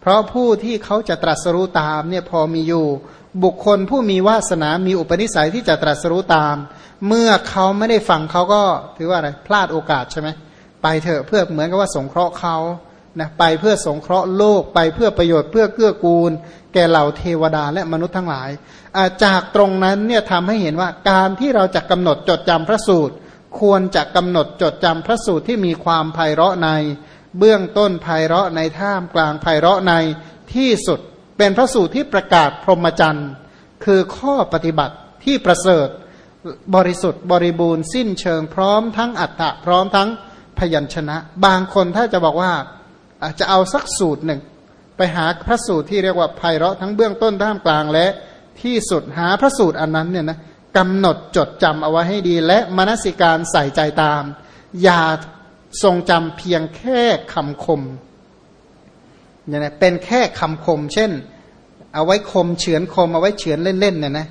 เพราะผู้ที่เขาจะตรัสรู้ตามเนี่ยพอมีอยู่ บุคคลผู้มีวาสนา มีอุปนิสัยที่จะตรัสรู้ตาม เมื่อเขาไม่ได้ฟังเขาก็ถือว่าอะไรพลาดโอกาสใช่ไหมไปเถอะเพื่อเหมือนกับว่าสงเคราะห์เขานะไปเพื่อสงเคราะห์โลกไปเพื่อประโยชน์เพื่อเกื้อกูล แก่เหล่าเทวดาและมนุษย์ทั้งหลาย จากตรงนั้นเนี่ยทำให้เห็นว่าการที่เราจะกำหนดจดจำพระสูตร ควรจะกำหนดจดจำพระสูตรที่มีความไพเราะใน เบื้องต้นไพเราะในท่ามกลางไพเราะในที่สุด เป็นพระสูตรที่ประกาศพรหมจรรย์ คือข้อปฏิบัติที่ประเสริฐบริสุทธิ์บริบูรณ์สิ้นเชิงพร้อมทั้งอัฏฐะพร้อมทั้งพยัญชนะ บางคนถ้าจะบอกว่าอาจจะเอาสักสูตรหนึ่ง ไปหาพระสูตรที่เรียกว่าไพเราะทั้งเบื้องต้นท่ามกลางและที่สุดหาพระสูตรอันนั้นเนี่ยนะกำหนดจดจำเอาไว้ให้ดี และมนสิการใส่ใจตาม อย่า ทรงจำเพียงแค่คำคมเนี่ยนะเป็นแค่คำคม เช่น เอาไว้คมเฉือนคมเอาไว้เฉือนเล่นๆเนี่ยนะ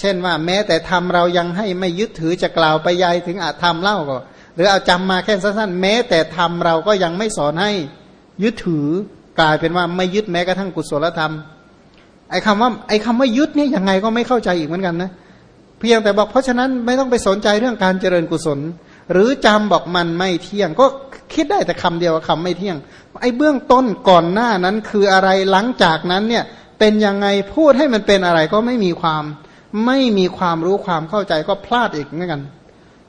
เช่นว่าแม้แต่ทำเรายังให้ไม่ยึดถือจะกล่าวไปยายถึงอาจทำเล่าก็ หรือเอาจำมาแค่สั้นๆ แม้แต่ทำเราก็ยังไม่สอนให้ยึดถือกลายเป็นว่าไม่ยึดแม้กระทั่งกุศลธรรมไอ้คำว่าไอ้คำว่ายึดเนี่ยยังไงก็ไม่เข้าใจอีกเหมือนกันนะเพียงแต่บอกเพราะฉะนั้นไม่ต้องไปสนใจเรื่องการเจริญกุศล หรือจำบอกมันไม่เที่ยง ก็คิดได้แต่คำเดียวคำไม่เที่ยง ไอ้เบื้องต้นก่อนหน้านั้นคืออะไรหลังจากนั้นเนี่ยเป็นยังไงพูดให้มันเป็นอะไรก็ไม่มีความไม่มีความรู้ความเข้าใจก็พลาดอีกเหมือนกัน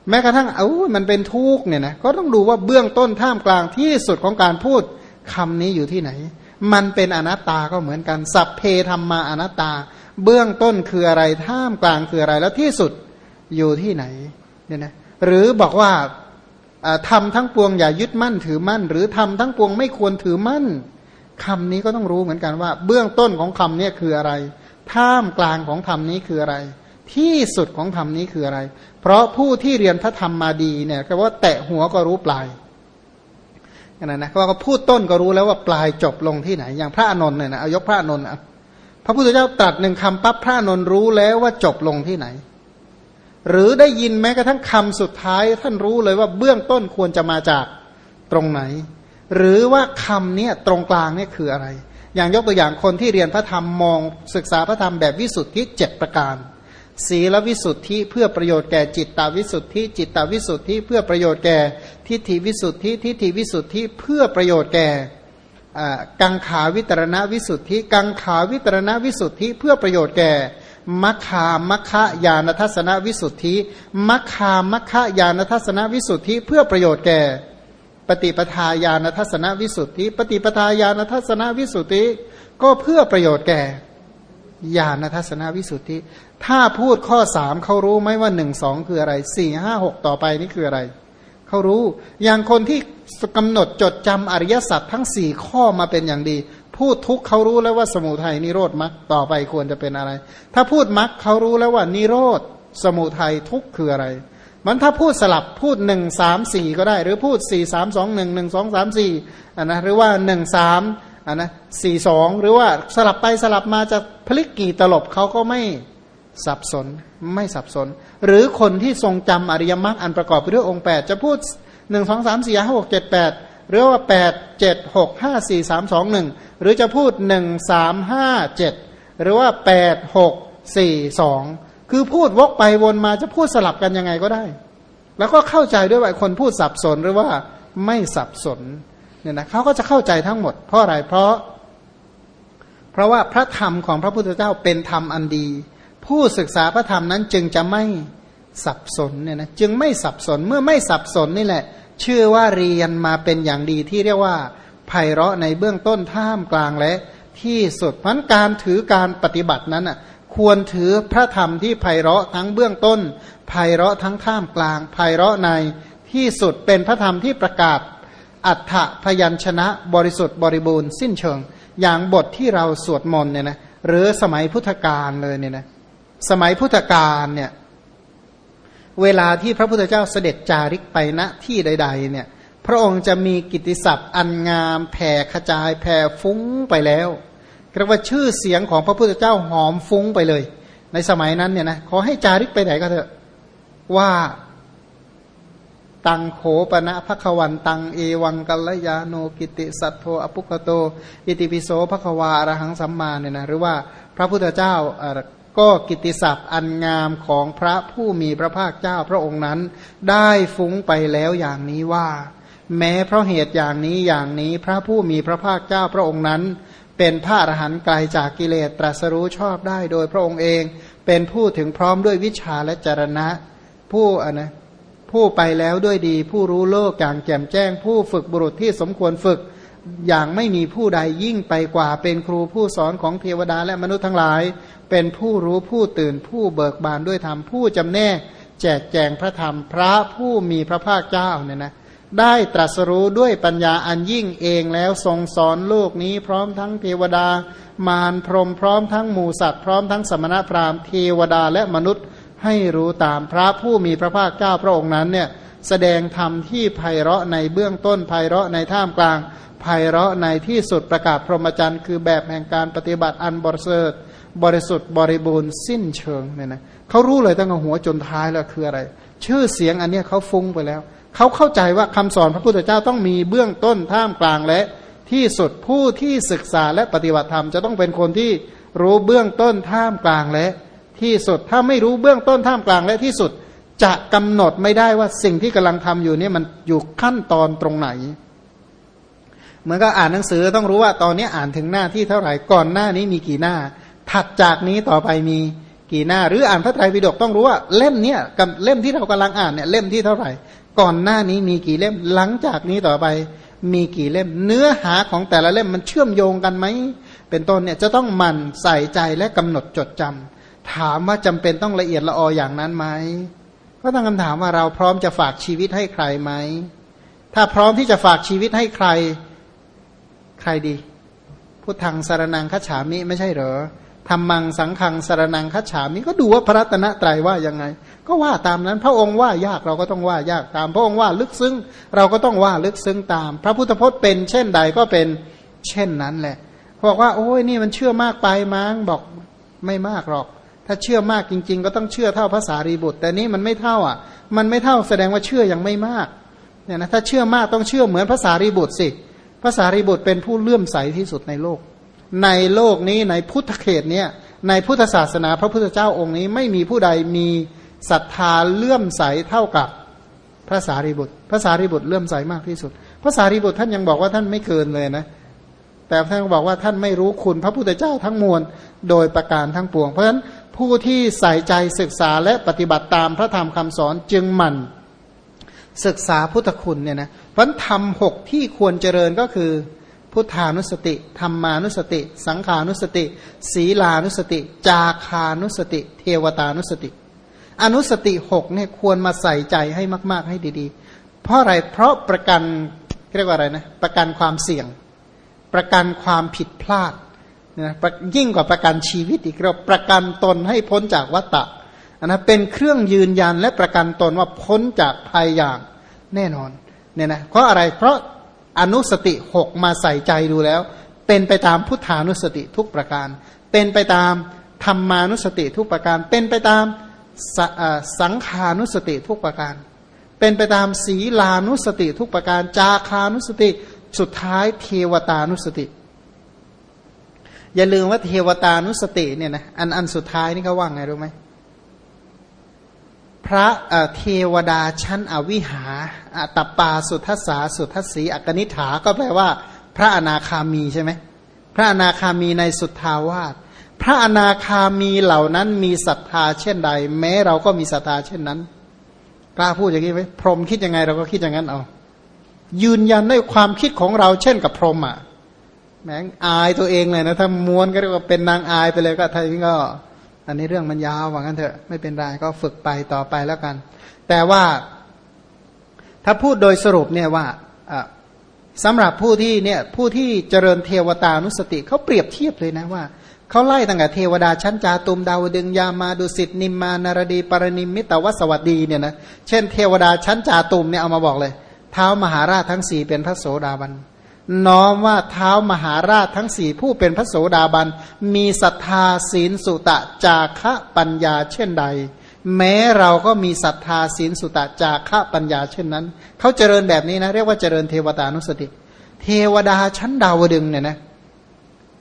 แม้กระทั่งเอ้ามันเป็นทุกข์เนี่ยนะก็ต้องดูว่าเบื้องต้นท่ามกลางที่สุดของการพูดคำนี้อยู่ที่ไหน มันเป็นอนัตตาก็เหมือนกัน สัพเพธรรมาอนัตตา เบื้องต้นคืออะไรท่ามกลางคืออะไรแล้วที่สุดอยู่ที่ไหนเนี่ยนะ หรือบอกว่าทำทั้งปวงอย่ายึดมั่นถือมั่น หรือทำทั้งปวงไม่ควรถือมั่นคำนี้ก็ต้องรู้เหมือนกันว่า เบื้องต้นของคำนี้คืออะไร ท่ามกลางของธรรมนี้คืออะไร ที่สุดของธรรมนี้คืออะไร เพราะผู้ที่เรียนพระธรรมมาดีเนี่ยก็ว่าแตะหัวก็รู้ปลายนั่นนะว่าก็พูดต้นก็รู้แล้วว่าปลายจบลงที่ไหน อย่างพระอนนท์เนี่ยนะเอายกพระอนนท์พระพุทธเจ้าตรัสหนึ่งคำปั๊บพระอนนท์รู้แล้วว่าจบลงที่ไหน หรือได้ยินแม้กระทั่งคำสุดท้าย ท่านรู้เลยว่าเบื้องต้นควรจะมาจากตรงไหน หรือว่าคำนี้ตรงกลางนี่คืออะไร อย่างยกตัวอย่างคนที่เรียนพระธรรมมองศึกษาพระธรรมแบบวิสุทธิเจ็ดประการศีลวิสุทธิเพื่อประโยชน์แก่จิตตาวิสุทธิ จิตตาวิสุทธิเพื่อประโยชน์แก่ทิฏฐิวิสุทธิ ทิฏฐิวิสุทธิเพื่อประโยชน์แก่กังขาวิตรณวิสุทธิ กังขาวิตรณวิสุทธิ เพื่อประโยชน์แก่ มัคคามัคคายานทัศนวิสุทธิ มัคคามัคคายานทัศนวิสุทธิ เพื่อประโยชน์แก่ ปฏิปทาญาณทัศนวิสุทธิ ปฏิปทาญาณทัศนวิสุทธิ ก็เพื่อประโยชน์แก่ญาณทัศนวิสุทธิ ถ้าพูดข้อสามเขารู้ไหมว่าหนึ่งสองคืออะไรสี่ห้าหกต่อไปนี่คืออะไรเขารู้อย่างคนที่กำหนดจดจำอริยสัจทั้งสี่ข้อมาเป็นอย่างดี พูดทุกเขารู้แล้วว่าสมุทัยนิโรธมรรคต่อไปควรจะเป็นอะไร ถ้าพูดมรรคเขารู้แล้วว่านิโรธสมุทัยทุกคืออะไร มันถ้าพูดสลับพูดหนึ่งสามสี่ก็ได้ หรือพูดสี่สามสองหนึ่งหนึ่งสองสามสี่อะนะหรือว่าหนึ่งสามอะนะสี่สองหรือว่าสลับไปสลับมาจะพลิกกี่ตลบเขาก็ไม่สับสนไม่สับสน หรือคนที่ทรงจำอริยมรรคอันประกอบไปด้วยองค์8จะพูดหนึ่งสองสามสี่ห้าหกเจ็ดแปด หรือว่าแปดเจ็ดหกห้าสี่สามสองหนึ่งหรือจะพูดหนึ่งสามห้าเจ็ดหรือว่าแปดหกสี่สองคือพูดวกไปวนมาจะพูดสลับกันยังไงก็ได้ แล้วก็เข้าใจด้วยว่าคนพูดสับสนหรือว่าไม่สับสนเนี่ยนะเขาก็จะเข้าใจทั้งหมด เพราะอะไรเพราะ เพราะว่าพระธรรมของพระพุทธเจ้าเป็นธรรมอันดี ผู้ศึกษาพระธรรมนั้นจึงจะไม่สับสนเนี่ยนะจึงไม่สับสนเมื่อไม่สับสนนี่แหละ ชื่อว่าเรียนมาเป็นอย่างดีที่เรียกว่าไพเราะในเบื้องต้นท่ามกลางและที่สุดพันการถือการปฏิบัตินั้นอะควรถือพระธรรมที่ไพเราะทั้งเบื้องต้นไพเราะทั้งท่ามกลางไพเราะในที่สุดเป็นพระธรรมที่ประกาศ อัฏฐพยัญชนะบริสุทธิ์บริบูรณ์สิ้นเชิง อย่างบทที่เราสวดมนต์เนี่ยนะหรือสมัยพุทธกาลเลยเนี่ยนะสมัยพุทธกาลเนี่ย เวลาที่พระพุทธเจ้าเสด็จจาริกไปณที่ใด ๆ เนี่ยพระองค์จะมีกิตติศัพท์อันงามแผ่ขจายแผ่ฟุ้งไปแล้วเรียกว่าชื่อเสียงของพระพุทธเจ้าหอมฟุ้งไปเลย ในสมัยนั้นเนี่ยนะขอให้จาริกไปไหนก็เถอะว่าตังโขปณะภควันตังเอวังกัลยาโนกิติสัตโธอปุคโต อิติปิโสภควาอรหังสัมมาเนี่ยนะหรือว่าพระพุทธเจ้า ก็กิติศัพท์อันงามของพระผู้มีพระภาคเจ้าพระองค์นั้น ได้ฟุ้งไปแล้วอย่างนี้ว่า แม้เพราะเหตุอย่างนี้อย่างนี้พระผู้มีพระภาคเจ้าพระองค์นั้น เป็นพระอรหันต์ไกลจากกิเลสตรัสรู้ชอบได้โดยพระองค์เอง เป็นผู้ถึงพร้อมด้วยวิชาและจรณะ ผู้อะนะผู้ไปแล้วด้วยดี ผู้รู้โลกอย่างแจ่มแจ้ง ผู้ฝึกบุรุษที่สมควรฝึก อย่างไม่มีผู้ใดยิ่งไปกว่าเป็นครูผู้สอนของเทวดาและมนุษย์ทั้งหลาย เป็นผู้รู้ผู้ตื่นผู้เบิกบานด้วยธรรมผู้จำแนก แจกแจงพระธรรมพระผู้มีพระภาคเจ้าเนี่ยนะได้ตรัสรู้ด้วยปัญญาอันยิ่งเองแล้วทรงสอนโลกนี้พร้อมทั้งเทวดา มารพรมพร้อมทั้งหมูสัตว์พร้อมทั้งสมณพราหมณ์เทวดาและมนุษย์ให้รู้ตามพระผู้มีพระภาคเจ้าพระองค์นั้นเนี่ย แสดงธรรมที่ไพเราะในเบื้องต้นไพเราะในท่ามกลางไพเราะในที่สุดประกาศพรหมจรรย์ คือแบบแห่งการปฏิบัติอันบริสุทธิ์บริสุทธิ์บริบูรณ์สิ้นเชิงเนี่ยนะเขารู้เลยตั้งแต่หัวจนท้ายแล้วคืออะไร ชื่อเสียงอันนี้เขาฟุ้งไปแล้ว เขาเข้าใจว่าคำสอนพระพุทธเจ้าต้องมีเบื้องต้นท่ามกลางและที่สุดผู้ที่ศึกษาและปฏิบัติธรรมจะต้องเป็นคนที่รู้เบื้องต้นท่ามกลางและที่สุดถ้าไม่รู้เบื้องต้นท่ามกลางและที่สุด จะกำหนดไม่ได้ว่าสิ่งที่กำลังทำอยู่นี่มันอยู่ขั้นตอนตรงไหน เหมือนก็อ่านหนังสือต้องรู้ว่าตอนนี้อ่านถึงหน้าที่เท่าไหร่ก่อนหน้านี้มีกี่หน้า ถัดจากนี้ต่อไปมีกี่หน้า หรืออ่านพระไตรปิฎกต้องรู้ว่าเล่มเนี้ยกับเล่มที่เรากำลังอ่านเนี่ยเล่มที่เท่าไหร่ ก่อนหน้านี้มีกี่เล่ม หลังจากนี้ต่อไปมีกี่เล่ม เนื้อหาของแต่ละเล่มมันเชื่อมโยงกันไหมเป็นต้นเนี่ยจะต้องมันใส่ใจและกำหนดจดจำถามว่าจำเป็นต้องละเอียดละอออย่างนั้นไหม ก็ตั้งคำถามว่าเราพร้อมจะฝากชีวิตให้ใครไหม ถ้าพร้อมที่จะฝากชีวิตให้ใคร ใครดีพุทธังสารนังคัจฉามิไม่ใช่เหรอธรรมังสังขังสารนังคัจฉามิก็ดูว่าพระรัตนตรัยว่ายังไง ก็ว่าตามนั้น พระองค์ว่ายากเราก็ต้องว่ายากตาม พระองค์ว่าลึกซึ้งเราก็ต้องว่าลึกซึ้งตาม พระพุทธพจน์เป็นเช่นใดก็เป็นเช่นนั้นแหละบอกว่า โอ้ยนี่มันเชื่อมากไปมั้งบอกไม่มากหรอก ถ้าเชื่อมากจริง ๆ ก็ต้องเชื่อเท่าภาษารีบุตร แต่นี้มันไม่เท่าอะ มันไม่เท่าแสดงว่าเชื่อยังไม่มากเนี่ยนะถ้าเชื่อมากต้องเชื่อเหมือนภาษารีบุตรสิภาษารีบุตรเป็นผู้เลื่อมใสที่สุดในโลก ในโลกนี้ในพุทธเขตเนี่ยในพุทธศาสนาพระพุทธเจ้าองค์นี้ไม่มีผู้ใดมีศรัทธาเลื่อมใสเท่ากับพระสารีบุตรพระสารีบุตรเลื่อมใสมากที่สุดพระสารีบุตรท่านยังบอกว่าท่านไม่เกินเลยนะ แต่ท่านบอกว่าท่านไม่รู้คุณพระพุทธเจ้าทั้งมวลโดยประการทั้งปวง เพราะฉะนั้น ผู้ที่ใส่ใจศึกษาและปฏิบัติตามพระธรรมคำสอนจึงหมั่นศึกษาพุทธคุณเนี่ยนะเพราะธรรมหกที่ควรเจริญก็คือ พุทธานุสติธรรมานุสติ สังขานุสติ ศีลานุสติ จาคานุสติ เทวตานุสติ อนุสติหกเนี่ยควรมาใส่ใจให้มาก ๆ ให้ดีๆ เพราะอะไรเพราะประกันเรียกว่าอะไรนะประกันความเสี่ยง ประกันความผิดพลาด นะยิ่งกว่าประกันชีวิตอีกเราประกันตนให้พ้นจากวัฏฏะนะเป็นเครื่องยืนยันและประกันตนว่าพ้นจากภัยอย่างแน่นอนเนี่ยนะเพราะอะไรเพราะอนุสติหกมาใส่ใจดูแล้ว เป็นไปตามพุทธานุสติทุกประการ เป็นไปตามธรรมานุสติทุกประการ เป็นไปตามสังขานุสติทุกประการ เป็นไปตามศีลานุสติทุกประการ จาคานุสติสุดท้ายเทวตานุสติ อย่าลืมว่าเทวตานุสติเนี่ยนะอันอันสุดท้ายนี่เขาว่าไงรู้ไหมพระเทวดาชั้นอวิหาอัตปาสุทัสสาสุทัสสีอกนิฐาก็แปลว่า พระอนาคามีใช่ไหมพระอนาคามีในสุทธาวาสพระอนาคามีเหล่านั้นมีศรัทธาเช่นใด แม้เราก็มีศรัทธาเช่นนั้นกล้าพูดอย่างนี้ไหมพรหมคิดยังไงเราก็คิดอย่างนั้นเอายืนยันด้วยความคิดของเราเช่นกับพรหมอะ แม้งอายตัวเองเลยนะถ้าม้วนก็เรียกว่าเป็นนางอายไปเลยก็ไทยก็ อันนี้เรื่องมันยาวว่างั้นเถอะไม่เป็นไรก็ฝึกไปต่อไปแล้วกัน แต่ว่า ถ้าพูดโดยสรุปเนี่ยว่าสำหรับผู้ที่เนี่ยผู้ที่เจริญเทวตานุสติเขาเปรียบเทียบเลยนะว่าเขาไล่ตั้งแต่เทวดาชั้นจาตุมดาวดึงยามาดุสิตนิมมานารดีปรนิมมิตวสวัสดีเนี่ยนะเช่นเทวดาชั้นจาตุมเนี่ยเอามาบอกเลยเท้ามหาราชทั้งสี่เป็นพระโสดาบัน น้อมว่าเท้ามหาราชทั้งสี่ผู้เป็นพระโสดาบัน มีศรัทธาศีลสุตะจาคะปัญญาเช่นใด แม้เราก็มีศรัทธาศีลสุตะจาระปัญญาเช่นนั้น เขาเจริญแบบนี้นะ เรียกว่าเจริญเทวตานุสติ เทวดาชั้นดาวดึงเนี่ยนะ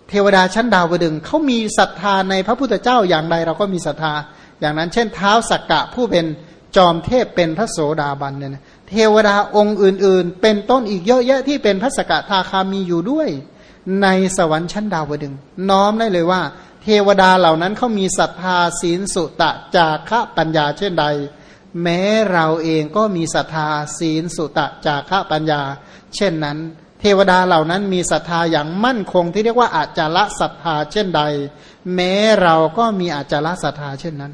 เทวดาชั้นดาวดึงเขามีศรัทธาในพระพุทธเจ้าอย่างใดเราก็มีศรัทธา อย่างนั้น เช่น เท้าสักกะผู้เป็นจอมเทพเป็นพระโสดาบันเนี่ยนะ เทวดาองค์อื่น ๆ เป็นต้นอีกเยอะแยะที่เป็นพระสกทาคามีอยู่ด้วย ในสวรรค์ชั้นดาวดึง น้อมได้เลยว่า เทวดาเหล่านั้นเขามีศรัทธาศีลสุตะจาระปัญญาเช่นใด แม้เราเองก็มีศรัทธาศีลสุตะจาระปัญญา เช่นนั้น เทวดาเหล่านั้นมีศรัทธาอย่างมั่นคงที่เรียกว่าอาจาระศรัทธาเช่นใด แม้เราก็มีอาจาระศรัทธาเช่นนั้น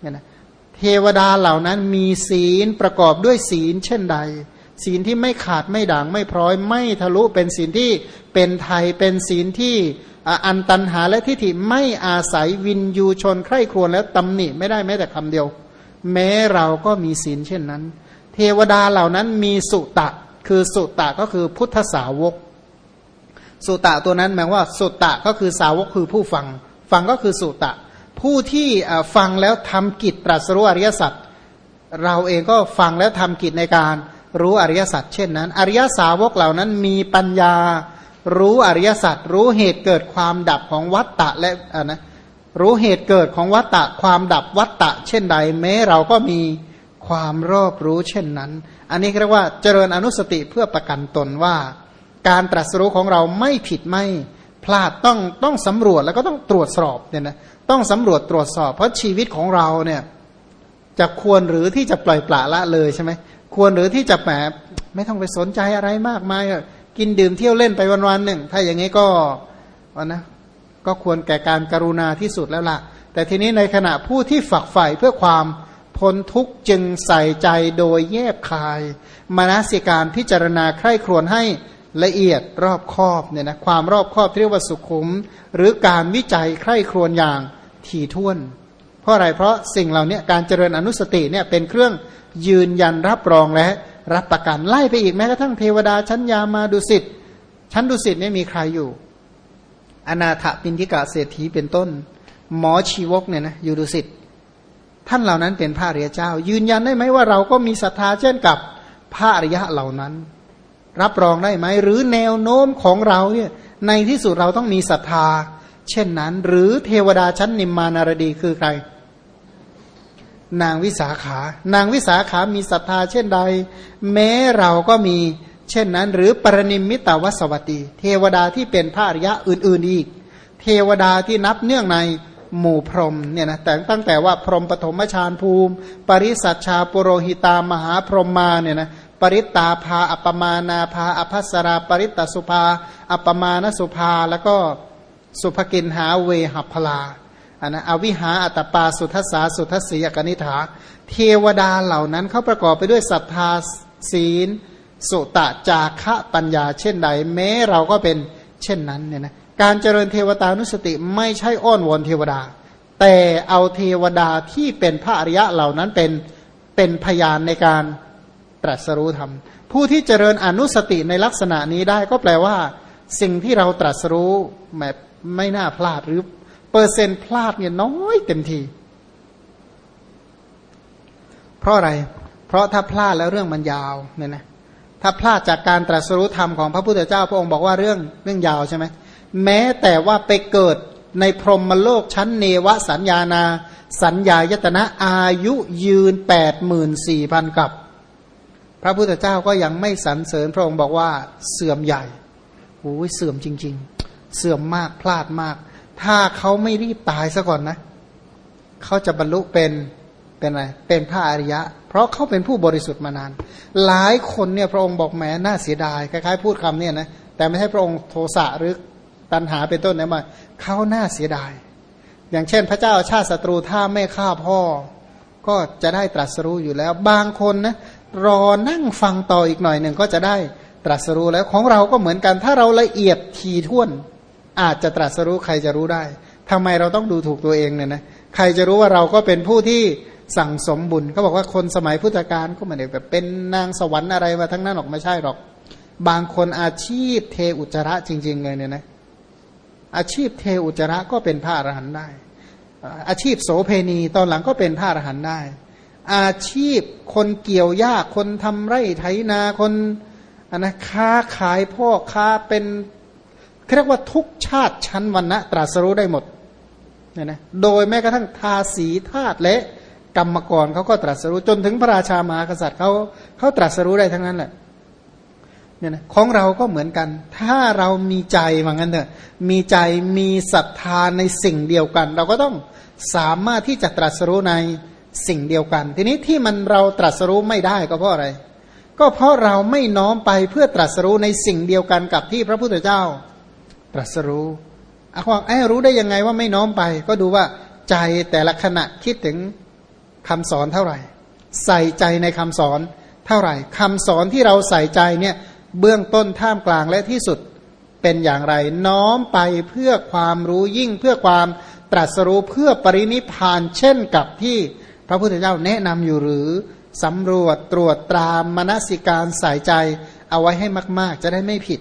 เนี่ยนะ เทวดาเหล่านั้นมีศีลประกอบด้วยศีลเช่นใด ศีลที่ไม่ขาดไม่ด่างไม่พร้อยไม่ทะลุเป็นศีลที่เป็นไทยเป็นศีลที่อันตันหาและทิฏฐิไม่อาศัยวินยูชนใคร่ครวญแล้วตำหนิไม่ได้แม้แต่คำเดียว แม้เราก็มีศีลเช่นนั้น เทวดาเหล่านั้นมีสุตะ คือสุตะก็คือพุทธสาวก สุตะตัวนั้นหมายว่าสุตะก็คือสาวกคือผู้ฟัง ฟังก็คือสุตะ ผู้ที่ฟังแล้วทำกิจตรัสรู้อริยสัจเราเองก็ฟังแล้วทำกิจในการรู้อริยสัจเช่นนั้น อริยสาวกเหล่านั้นมีปัญญารู้อริยสัจรู้เหตุเกิดความดับของวัตตะและอ่านะรู้เหตุเกิดของวัตตะความดับวัตตะ เช่นใด แม้เราก็มีความรอบรู้เช่นนั้น อันนี้เรียกว่าเจริญอนุสติเพื่อประกันตนว่า การตรัสรู้ของเราไม่ผิดไม่ พลาดต้องต้องสำรวจแล้วก็ต้องตรวจสอบเนี่ยนะต้องสำรวจตรวจสอบ เพราะชีวิตของเราเนี่ยจะควรหรือที่จะปล่อยปละละเลยใช่ไหมควรหรือที่จะแหมไม่ต้องไปสนใจอะไรมากมายกินดื่มเที่ยวเล่นไปวันๆหนึ่ง ถ้าอย่างนี้ก็วันนะก็ควรแก่การกรุณาที่สุดแล้วละ่ะ แต่ทีนี้ในขณะผู้ที่ฝักใฝ่เพื่อความพ้นทุกข์จึงใส่ใจโดยแยบคายมานาสิการพิจารณาใคร่ครวญให้ ละเอียดรอบคอบเนี่ยนะความรอบคอบเรียกว่าสุขุม หรือการวิจัยใคร่ครวญอย่างถี่ถ้วน เพราะอะไรเพราะสิ่งเหล่านี้การเจริญอนุสติเนี่ยเป็นเครื่องยืนยันรับรองและรับประกันไล่ไปอีกแม้กระทั่งเทวดาชั้นยามาดุสิตชั้นดุสิตนี่มีใครอยู่ อนาถปินทิกาเศรษฐีเป็นต้น หมอชีวกเนี่ยนะอยู่ดุสิตท่านเหล่านั้นเป็นพระอริยเจ้า ยืนยันได้ไหมว่าเราก็มีศรัทธาเช่นกับพระอริยะเหล่านั้น รับรองได้ไหม หรือแนวโน้มของเราเนี่ยในที่สุดเราต้องมีศรัทธา เช่นนั้น หรือเทวดาชั้นนิมมานารดีคือใคร นางวิสาขา นางวิสาขามีศรัทธาเช่นใด แม้เราก็มี เช่นนั้น หรือปรนิมมิตาวสวัตีเทวดาที่เป็นพระอริยะอื่น ๆอีก เทวดาที่นับเนื่องในหมู่พรหมเนี่ยนะแต่ตั้งแต่ว่าพรหมปฐมฌานภูมิ ปริสัชชาปุโรหิตามหาพรหมมาเนี่ยนะ ปริตตาภา อัปมานาภาอภัสราปริตตสุภา อัปมานสุภา แล้วก็สุภกินหาเวหัพลาอันนะอวิหาอัตปาสุทัสสาสุทัสสีกนิฐา เทวดาเหล่านั้นเขาประกอบไปด้วยศรัทธาศีล สุตะจาคะปัญญาเช่นใด แม้เราก็เป็นเช่นนั้นเนี่ยนะการเจริญเทวตานุสติไม่ใช่อ้อนวอนเทวดา แต่เอาเทวดาที่เป็นพระอริยะเหล่านั้นเป็นเป็นพยานในการ ตรัสรู้ธรรม ผู้ที่เจริญอนุสติในลักษณะนี้ได้ก็แปลว่า สิ่งที่เราตรัสรู้แบบไม่น่าพลาดหรือเปอร์เซ็นต์พลาดเนี่ยน้อยเต็มที เพราะอะไร เพราะถ้าพลาดแล้วเรื่องมันยาวเนี่ยนะถ้าพลาดจากการตรัสรู้ธรรมของพระพุทธเจ้าพระองค์บอกว่าเรื่องเรื่องยาวใช่ไหมแม้แต่ว่าไปเกิดในพรหมโลกชั้นเนวสัญญานา สัญญายตนะอายุยืนแปดหมื่นสี่พันกับ พระพุทธเจ้าก็ยังไม่สรรเสริญพระองค์บอกว่าเสื่อมใหญ่โอ้ยเสื่อมจริง ๆ เสื่อมมากพลาดมาก ถ้าเขาไม่รีบตายซะก่อนนะเขาจะบรรลุเป็นเป็นอะไรเป็นพระอริยะ เพราะเขาเป็นผู้บริสุทธิ์มานาน หลายคนเนี่ยพระองค์บอกแหมน่าเสียดายคล้ายๆ พูดคำเนี่ยนะแต่ไม่ใช่พระองค์โทสะหรือตัณหาเป็นต้นนะมาเขาน่าเสียดาย อย่างเช่น พระเจ้าชาติศัตรูถ้าไม่ฆ่าพ่อ ก็จะได้ตรัสรู้อยู่แล้ว บางคนนะ รอนั่งฟังต่ออีกหน่อยหนึ่งก็จะได้ตรัสรู้แล้วของเราก็เหมือนกัน ถ้าเราละเอียดทีท่วน อาจจะตรัสรู้ใครจะรู้ได้ทำไมเราต้องดูถูกตัวเองเนี่ยนะใครจะรู้ว่าเราก็เป็นผู้ที่สั่งสมบุญเขาบอกว่าคนสมัยพุทธกาลก็ไม่ได้แบบเป็นนางสวรรค์อะไรมาทั้งนั้นหรอกไม่ใช่หรอก บางคนอาชีพเทอุจระจริง ๆ เลยเนี่ยนะอาชีพเทอุจระก็เป็นพระอรหันต์ได้ อาชีพโสเพณีตอนหลังก็เป็นพระอรหันต์ได้ อาชีพ คนเกี่ยวหญ้าคนทำไร่ไถนาคนอันนะค้าขายพ่อค้าเป็นเรียกว่าทุกชาติชั้นวันนะตรัสรู้ได้หมดเนี่ยนะโดยแม้กระทั่งทาสีธาตุและกรรมกรเขาก็ตรัสรู้จนถึงพระราชามหากษัตริย์เขาเขาตรัสรู้ได้ทั้งนั้นแหละเนี่ยนะของเราก็เหมือนกัน ถ้าเรามีใจว่างั้นเถอะมีใจมีศรัทธาในสิ่งเดียวกัน เราก็ต้องสามารถที่จะตรัสรู้ใน สิ่งเดียวกัน ทีนี้ที่มันเราตรัสรู้ไม่ได้ก็เพราะอะไร ก็เพราะเราไม่น้อมไปเพื่อตรัสรู้ในสิ่งเดียวกันกับที่พระพุทธเจ้า ตรัสรู้อาความไอ้รู้ได้ยังไงว่าไม่น้อมไป ก็ดูว่าใจแต่ละขณะคิดถึงคำสอนเท่าไหร่ ใส่ใจในคำสอนเท่าไหร่คำสอนที่เราใส่ใจเนี่ยเบื้องต้นท่ามกลางและที่สุดเป็นอย่างไร น้อมไปเพื่อความรู้ยิ่งเพื่อความตรัสรู้เพื่อปรินิพานเช่นกับที่ พระพุทธเจ้าแนะนำอยู่หรือสำรวจตรวจตรามมนสิการสายใจ เอาไว้ให้มาก ๆ จะได้ไม่ผิด